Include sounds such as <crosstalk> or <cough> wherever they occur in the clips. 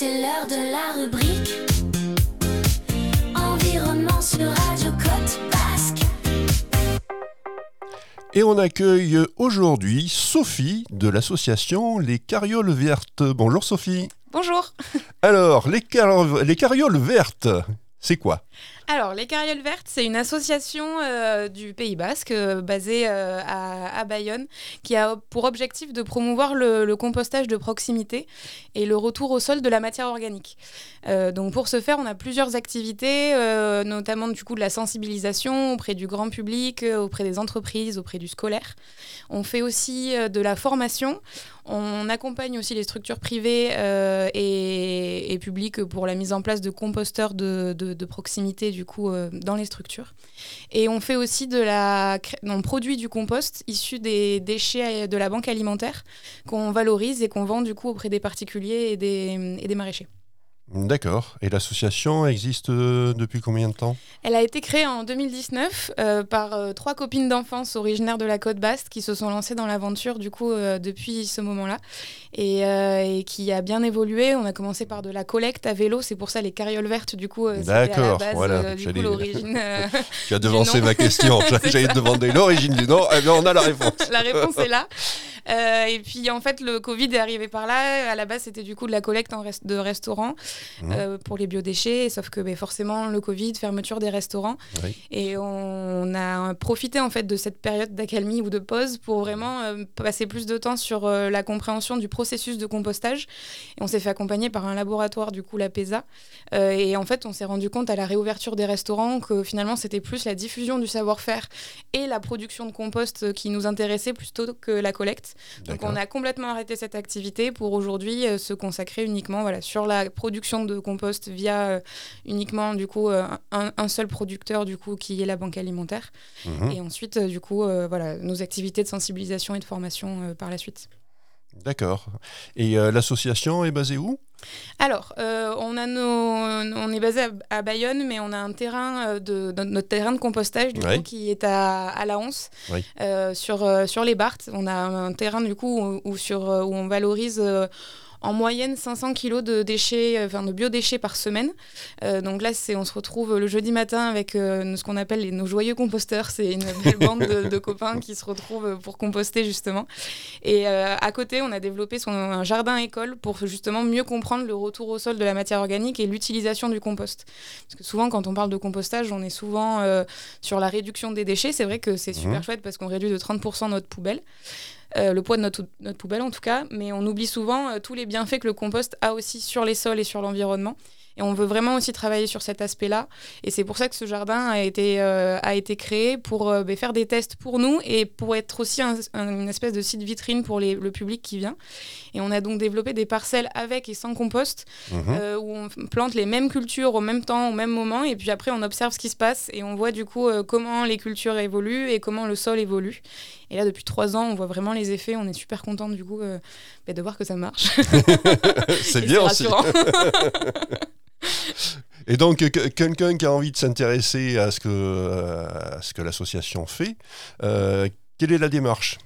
C'est l'heure de la rubrique Environnement sur Radio Côte Basque. Et on accueille aujourd'hui Sophie de l'association Les Carrioles Vertes. Bonjour Sophie. Bonjour. Alors, les, car- les Carrioles Vertes, c'est quoi Alors, les Carrioles Vertes, c'est une association euh, du Pays Basque euh, basée euh, à, Bayonne qui a pour objectif de promouvoir le, le compostage de proximité et le retour au sol de la matière organique. Donc, pour ce faire, on a plusieurs activités, notamment du coup de la sensibilisation auprès du grand public, auprès des entreprises, auprès du scolaire. On fait aussi de la formation. On accompagne aussi les structures privées euh, et, publiques pour la mise en place de composteurs de, proximité du coup euh, dans les structures. Et on fait aussi de la, on produit du compost issu des déchets de la banque alimentaire qu'on valorise et qu'on vend du coup auprès des particuliers et des maraîchers. D'accord. Et l'association existe euh, depuis combien de temps? Elle a été créée en 2019 euh, par euh, trois copines d'enfance originaires de la côte basque qui se sont lancées dans l'aventure du coup euh, depuis ce moment-là et, et qui a bien évolué. On a commencé par de la collecte à vélo, c'est pour ça les carrioles vertes du coup. D'accord, voilà, du coup l'origine. <laughs> Tu as devancé ma question. <laughs> J'allais te demander l'origine du nom. Eh bien, on a la réponse. <laughs> la réponse est là. Et puis en fait, le Covid est arrivé par là. À la base, c'était du coup de la collecte en rest- de restaurants Mhm. euh, pour les biodéchets. Sauf que ben, forcément, le Covid, fermeture des restaurants. Oui. Et on a profité en fait de cette période d'accalmie ou de pause pour vraiment euh, passer plus de temps sur euh, la compréhension du processus de compostage. Et on s'est fait accompagner par un laboratoire, du coup, la PESA. Et en fait, on s'est rendu compte à la réouverture des restaurants que finalement, c'était plus la diffusion du savoir-faire et la production de compost qui nous intéressait plutôt que la collecte. Donc on a complètement arrêté cette activité pour aujourd'hui se consacrer uniquement voilà, sur la production de compost via euh, uniquement du coup euh, un, un seul producteur du coup qui est la banque alimentaire Mhm. et ensuite euh, du coup voilà nos activités de sensibilisation et de formation par la suite. D'accord. Et euh, l'association est basée où? Alors, euh, on, a nos, on est basé à, à Bayonne, mais on a un terrain de, de- notre terrain de compostage du Ouais. coup, qui est à, à la euh, sur, sur les Barthes. On a un terrain du coup où, où sur, où on valorise en moyenne 500 kilos de déchets, euh, enfin de biodéchets par semaine. Euh, donc là, c'est, on se retrouve le jeudi matin avec euh, ce qu'on appelle les, nos joyeux composteurs. C'est une belle <laughs> bande de, de copains qui se retrouvent pour composter justement. Et euh, à côté, on a développé son, un jardin école pour justement mieux comprendre le retour au sol de la matière organique et l'utilisation du compost. Parce que souvent, quand on parle de compostage, on est souvent sur la réduction des déchets. C'est vrai que c'est super Mhm. chouette parce qu'on réduit de 30% notre poubelle. Euh, le poids de notre, poubelle en tout cas, mais on oublie souvent euh, tous les bienfaits que le compost a aussi sur les sols et sur l'environnement. Et on veut vraiment aussi travailler sur cet aspect-là. Et c'est pour ça que ce jardin a été, euh, a été créé pour euh, ben, faire des tests pour nous et pour être aussi un- un- une espèce de site vitrine pour les- le public qui vient. Et on a donc développé des parcelles avec et sans compost Mhm. euh, où on plante les mêmes cultures au même temps, au même moment, et puis après on observe ce qui se passe et on voit du coup comment les cultures évoluent et comment le sol évolue. Et là, depuis trois ans, on voit vraiment les effets. On est super content du coup euh, bah, de voir que ça marche. <laughs> C'est bien aussi. <laughs> Et donc, que- quelqu'un qui a envie de s'intéresser à ce que, euh, l'association fait, euh, quelle est la démarche?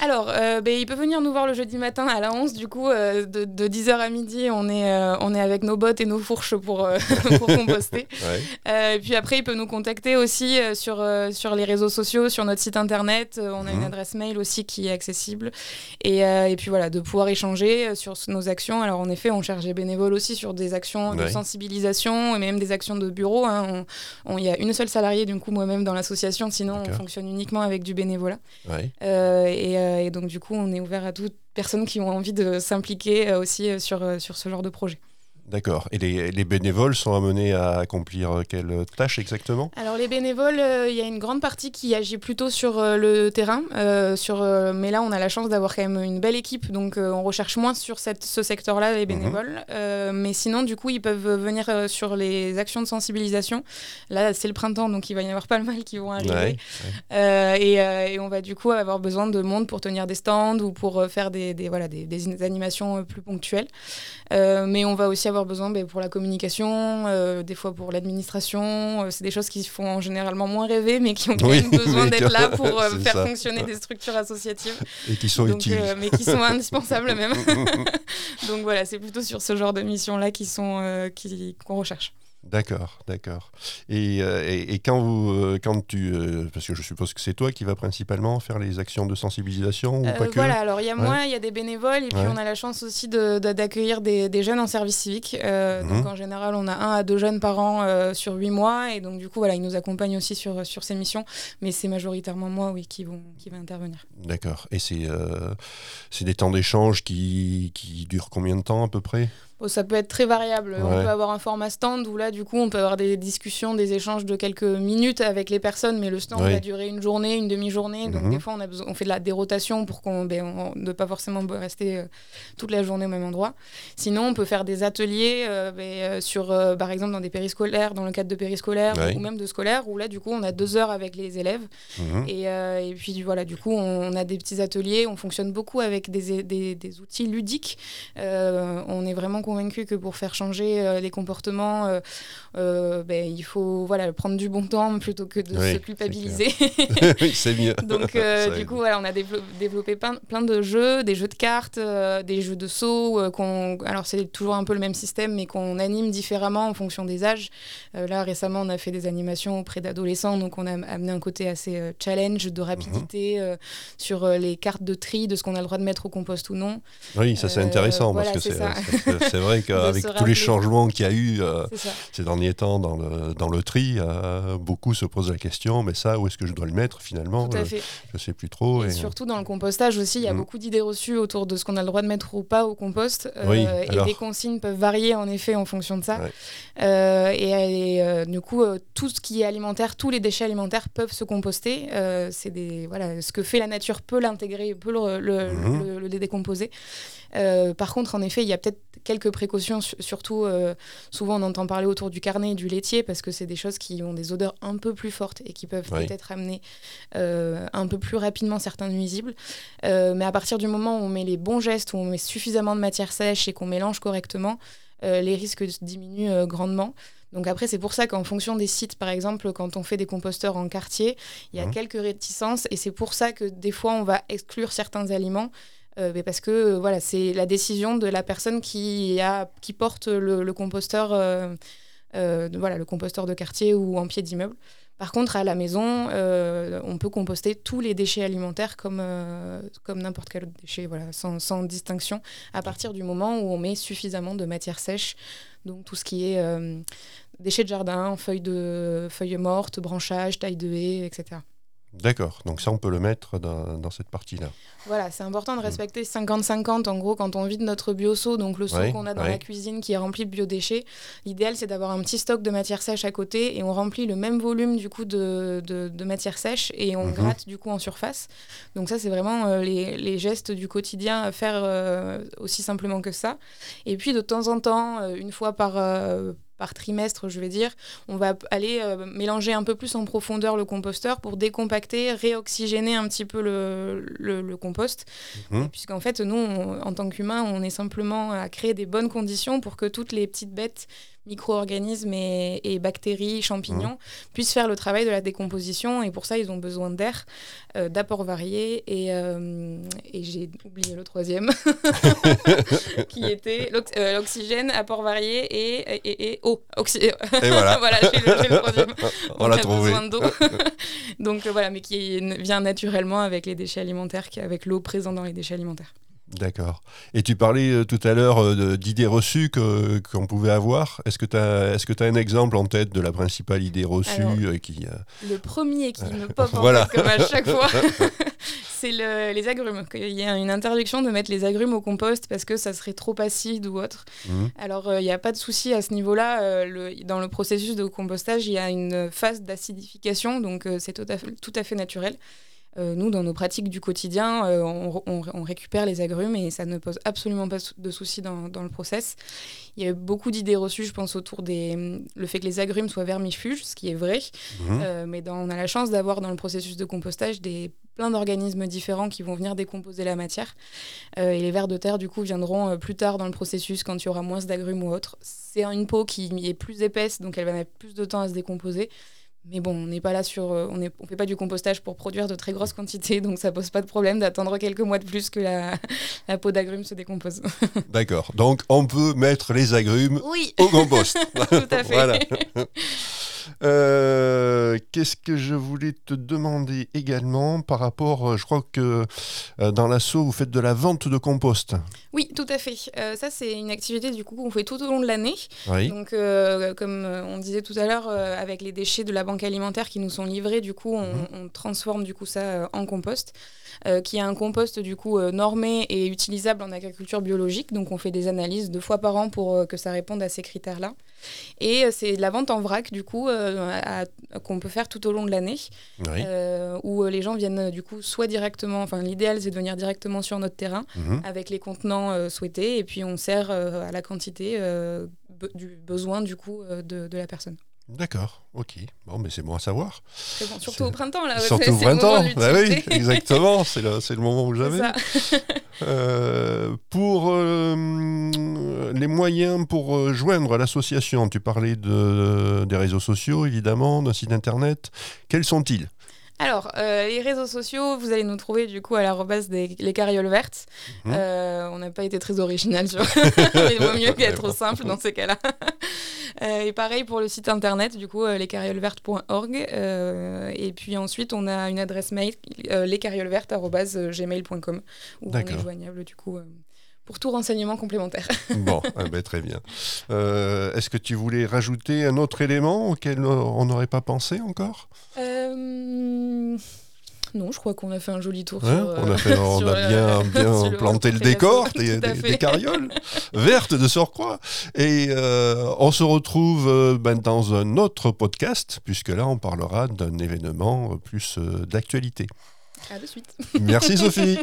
Alors, euh, ben, il peut venir nous voir le jeudi matin à la 11. Du coup, euh, de, 10h à midi, on est, euh, on est avec nos bottes et nos fourches pour, <laughs> pour composter. Ouais. Et puis après, il peut nous contacter aussi sur, sur les réseaux sociaux, sur notre site internet. On a Mhm. une adresse mail aussi qui est accessible. Et, et puis voilà, de pouvoir échanger sur nos actions. Alors en effet, on cherche des bénévoles aussi sur des actions de sensibilisation et même des actions de bureau. hein. Il y a une seule salariée, du coup, moi-même dans l'association. Sinon, on fonctionne uniquement avec du bénévolat. Ouais. Et, et donc, du coup, on est ouvert à toute personne qui ont envie de s'impliquer euh, aussi euh, sur, euh, sur ce genre de projet. D'accord. Et les, les bénévoles sont amenés à accomplir euh, quelle tâche exactement? Alors les bénévoles, euh, il y a une grande partie qui agit plutôt sur euh, le terrain, euh, sur, mais là on a la chance d'avoir quand même une belle équipe, donc on recherche moins sur cette, ce secteur-là les bénévoles. Euh, mais sinon du coup ils peuvent venir sur les actions de sensibilisation. Là c'est le printemps, donc il va y avoir pas mal qui vont arriver. Ouais, et, et on va du coup avoir besoin de monde pour tenir des stands ou pour faire des, des, voilà, des, des animations plus ponctuelles. Mais on va aussi avoir avoir besoin ben, pour la communication, euh, des fois pour l'administration. Euh, c'est des choses qui font généralement moins rêver, mais qui ont quand Oui, même besoin d'être là <laughs> pour euh, faire ça. fonctionner des structures associatives. Et qui sont Donc, utiles. mais qui sont indispensables <laughs> même. <laughs> Donc voilà, c'est plutôt sur ce genre de missions-là qui sont qui- qu'on recherche. D'accord, d'accord. Et, euh, et, et quand, vous, euh, quand tu... euh, parce que je suppose que c'est toi qui vas principalement faire les actions de sensibilisation ou Euh, pas que voilà, alors il y a moi, il y a des bénévoles, et puis Ouais. on a la chance aussi de- de- d'accueillir des, des jeunes en service civique. Euh, Mhm. Donc en général, on a un à deux jeunes par an euh, sur huit mois, et donc du coup, voilà, ils nous accompagnent aussi sur, sur ces missions, mais c'est majoritairement moi, oui, qui, vont, qui va intervenir. D'accord. Et c'est c'est des temps d'échange qui, qui durent combien de temps à peu près? Bon, ça peut être très variable. On peut avoir un format stand où là, du coup, on peut avoir des discussions, des échanges de quelques minutes avec les personnes, mais le stand va durer une journée, une demi-journée. Donc Mhm. des fois, on, a besoin, on fait de la dérotation pour qu'on ben, ne pas forcément rester euh, toute la journée au même endroit. Sinon, on peut faire des ateliers euh, ben, euh, sur, euh, par exemple, dans des périscolaires, dans le cadre de périscolaires ou même de scolaires, où là, du coup, on a deux heures avec les élèves. Mhm. Et, et puis voilà, du coup, on, on a des petits ateliers, on fonctionne beaucoup avec des, des- des outils ludiques. On est vraiment convaincu que pour faire changer euh, les comportements, euh, euh, ben, il faut voilà, prendre du bon temps plutôt que de Oui, se culpabiliser. <laughs> Oui, c'est mieux. <laughs> Donc, du coup, voilà, on a dévelop- développé plein, plein de jeux, des jeux de cartes, des jeux de saut. qu'on- alors, c'est toujours un peu le même système, mais qu'on anime différemment en fonction des âges. Là, récemment, on a fait des animations auprès d'adolescents, donc on a amené un côté assez challenge, de rapidité euh, sur les cartes de tri, de ce qu'on a le droit de mettre au compost ou non. Oui, ça c'est Euh, intéressant voilà, parce que c'est c'est vrai qu'avec tous les changements qu'il y a eu euh, ces derniers temps dans le, dans le tri, euh, beaucoup se posent la question, mais ça, où est-ce que je dois le mettre finalement Tout à Je ne sais plus trop. Et et- surtout dans le compostage aussi, il y a Mm. beaucoup d'idées reçues autour de ce qu'on a le droit de mettre ou pas au compost. Euh, Oui, et alors. les consignes peuvent varier en effet en fonction de ça. Ouais. Euh, et et, euh, du coup, euh, tout ce qui est alimentaire, tous les déchets alimentaires peuvent se composter. Euh, c'est des voilà, ce que fait la nature peut l'intégrer, peut le, le- Mhm. le- le décomposer. Euh, par contre, en effet, il y a peut-être quelques précautions, su- surtout euh, souvent on entend parler autour du carnet et du laitier parce que c'est des choses qui ont des odeurs un peu plus fortes et qui peuvent Oui. peut-être amener euh, un peu plus rapidement certains nuisibles. Euh, mais à partir du moment où on met les bons gestes, où on met suffisamment de matière sèche et qu'on mélange correctement, les risques diminuent grandement. Donc après, c'est pour ça qu'en fonction des sites, par exemple, quand on fait des composteurs en quartier, il y a Mhm. quelques réticences et c'est pour ça que des fois, on va exclure certains aliments. Euh, mais parce que voilà, c'est la décision de la personne qui, a, qui porte le, composteur, euh, euh, de- voilà, le composteur de quartier ou en pied d'immeuble. Par contre, à la maison, on peut composter tous les déchets alimentaires comme, comme n'importe quel autre déchet, voilà, sans, distinction, à partir du moment où on met suffisamment de matière sèche, donc tout ce qui est déchets de jardin, feuilles, de, feuilles mortes, branchages, taille de haies, etc. D'accord, donc ça on peut le mettre dans, dans cette partie-là. Voilà, c'est important de respecter 50-50. En gros, quand on vide notre bioseau, donc le seau Ouais, qu'on a dans ouais. la cuisine qui est rempli de biodéchets, l'idéal c'est d'avoir un petit stock de matière sèche à côté et on remplit le même volume du coup de, de, de matière sèche et on Mhm. gratte du coup en surface. Donc ça c'est vraiment euh, les, les gestes du quotidien à faire euh, aussi simplement que ça. Et puis de temps en temps, euh, une fois par... euh, par trimestre, je vais dire, on va aller euh, mélanger un peu plus en profondeur le composteur pour décompacter, réoxygéner un petit peu le, le- le compost. Mhm. Puisqu'en fait, nous, on- en tant qu'humains, on est simplement à créer des bonnes conditions pour que toutes les petites bêtes, micro-organismes et, et bactéries, champignons, Mmh. puissent faire le travail de la décomposition. Et pour ça, ils ont besoin d'air, euh, d'apports variés. Et, euh, et j'ai oublié le troisième, <laughs> qui était euh, l'oxygène, apports variés et, et, eau. Oxy- Et voilà, <laughs> voilà, j'ai le, troisième. <laughs> on l'a a trouvé. besoin d'eau. Donc voilà, mais qui vient naturellement avec les déchets alimentaires, avec l'eau présente dans les déchets alimentaires. D'accord. Et tu parlais euh, tout à l'heure euh, d'idées reçues qu'on pouvait avoir. Est-ce que tu as, est -ce as un exemple en tête de la principale idée reçue Alors, euh, qui, euh, Le premier qui me pop en Voilà. tête comme à chaque <laughs> fois, <laughs> c'est le- les agrumes. Qu'il y a une interdiction de mettre les agrumes au compost parce que ça serait trop acide ou autre. mhm. Alors, euh, il n'y a pas de souci à ce niveau-là. Euh, dans le processus de compostage, il y a une phase d'acidification, donc euh, c'est tout à fait naturel. Euh, nous, dans nos pratiques du quotidien, euh, on, on- on récupère les agrumes et ça ne pose absolument pas de soucis dans, dans le process. Il y a eu beaucoup d'idées reçues, je pense, autour des le fait que les agrumes soient vermifuges, ce qui est vrai. Mhm. Euh, mais dans- on a la chance d'avoir dans le processus de compostage des, plein d'organismes différents qui vont venir décomposer la matière. Euh, et les vers de terre, du coup, viendront euh, plus tard dans le processus quand il y aura moins d'agrumes ou autre. C'est une peau qui est plus épaisse, donc elle va mettre plus de temps à se décomposer. Mais bon, on n'est pas là sur. euh, on ne on fait pas du compostage pour produire de très grosses quantités, donc ça pose pas de problème d'attendre quelques mois de plus que la, la peau d'agrumes se décompose. <laughs> D'accord. Donc, on peut mettre les agrumes Oui, au compost. <laughs> tout à fait. <laughs> Voilà. Euh, Qu'est-ce que je voulais te demander également par rapport, euh, je crois que euh, dans l'assaut, vous faites de la vente de compost. Oui, tout à fait. Euh, ça, c'est une activité du coup qu'on fait tout au long de l'année. Oui. Donc, euh, comme on disait tout à l'heure, euh, avec les déchets de la banque alimentaire qui nous sont livrés, du coup, on, Mhm. on transforme du coup ça en compost, qui est un compost du coup normé et utilisable en agriculture biologique. Donc, on fait des analyses deux fois par an pour que ça réponde à ces critères-là. Et c'est de la vente en vrac, du coup, qu'on peut faire tout au long de l'année, oui. euh, où euh, les gens viennent euh, du coup soit directement, enfin l'idéal c'est de venir directement sur notre terrain Mhm. avec les contenants euh, souhaités et puis on sert à la quantité be- du besoin du coup de, de la personne. D'accord. Ok. Bon, mais c'est bon à savoir. C'est bon, surtout au printemps là. Surtout au printemps. Bah oui, exactement. C'est le, moment où j'avais. <laughs> Euh, pour euh, les moyens pour euh, joindre l'association, tu parlais de, des réseaux sociaux, évidemment, d'un site internet. Quels sont-ils? Alors, euh, les réseaux sociaux, vous allez nous trouver du coup à l'arrobase des les carrioles vertes. Mhm. Euh, on n'a pas été très original sur. <laughs> Il vaut mieux qu'être simple dans ces cas-là. Euh, et pareil pour le site internet, du coup, lescarriolesvertes.org. Euh, et puis ensuite, on a une adresse mail, lescarriolesvertes.gmail.com, où on est joignable du coup. Euh, pour tout renseignement complémentaire. <laughs> Bon, eh ben, très bien. Euh, Est-ce que tu voulais rajouter un autre élément auquel euh, on n'aurait pas pensé encore? Euh, Non, je crois qu'on a fait un joli tour. Hein sur, euh, On a, fait, on a euh, bien, <laughs> bien sur le- planté le décor, des, carrioles <laughs> vertes de surcroît. Et euh, on se retrouve euh, ben, dans un autre podcast, puisque là, on parlera d'un événement euh, plus euh, d'actualité. À de suite. Merci Sophie.